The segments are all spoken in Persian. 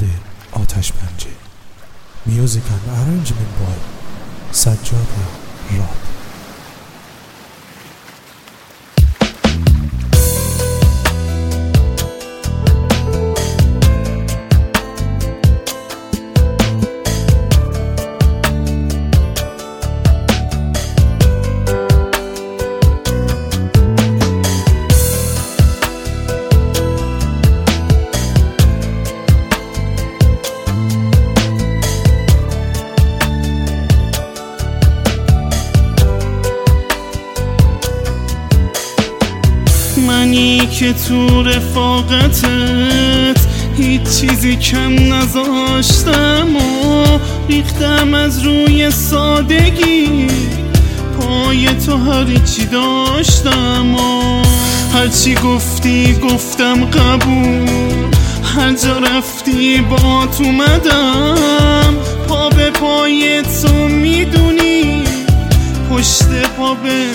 اومده آتش پنجه. میوزیک اند ارنجمنت بای سجاد راد که تو رفاقتت هیچ چیزی کم نذاشتم و ریختم از روی سادگی. پای تو هرچی داشتم و هرچی گفتی گفتم قبول. هر جا رفتی با تو مدم پا به پای تو می‌دونی. پشت پا به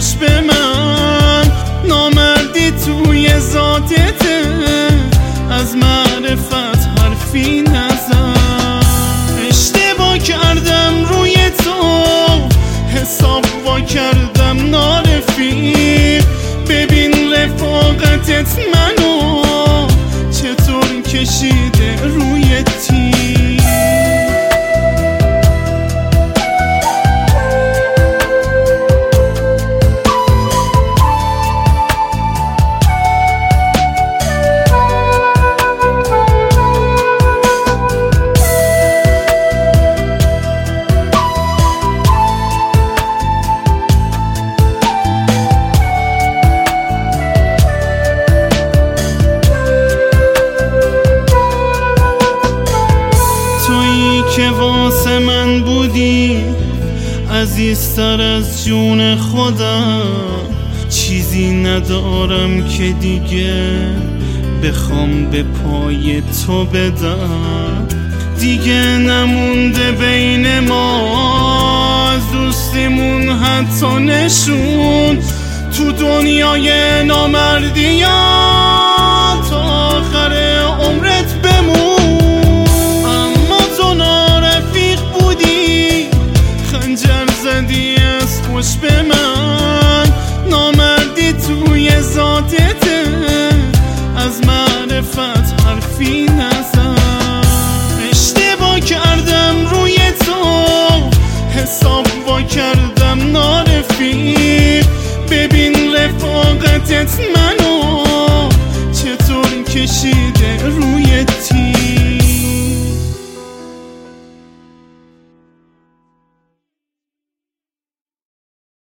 پشت به من. نامردی توی ذاتته. از معرفت حرفی نزن. اشتباه کردم روی تو. حساب وا کردم نارفیق ببین رفاقتت منو. چطور کشیده که واسه من بودی عزیزتر از جون خودم چیزی ندارم که دیگه بخوام به پای تو بدم. دیگه نمونده بین ما از دوستیمون حتی نشون. تو دنیای نامردی از پشت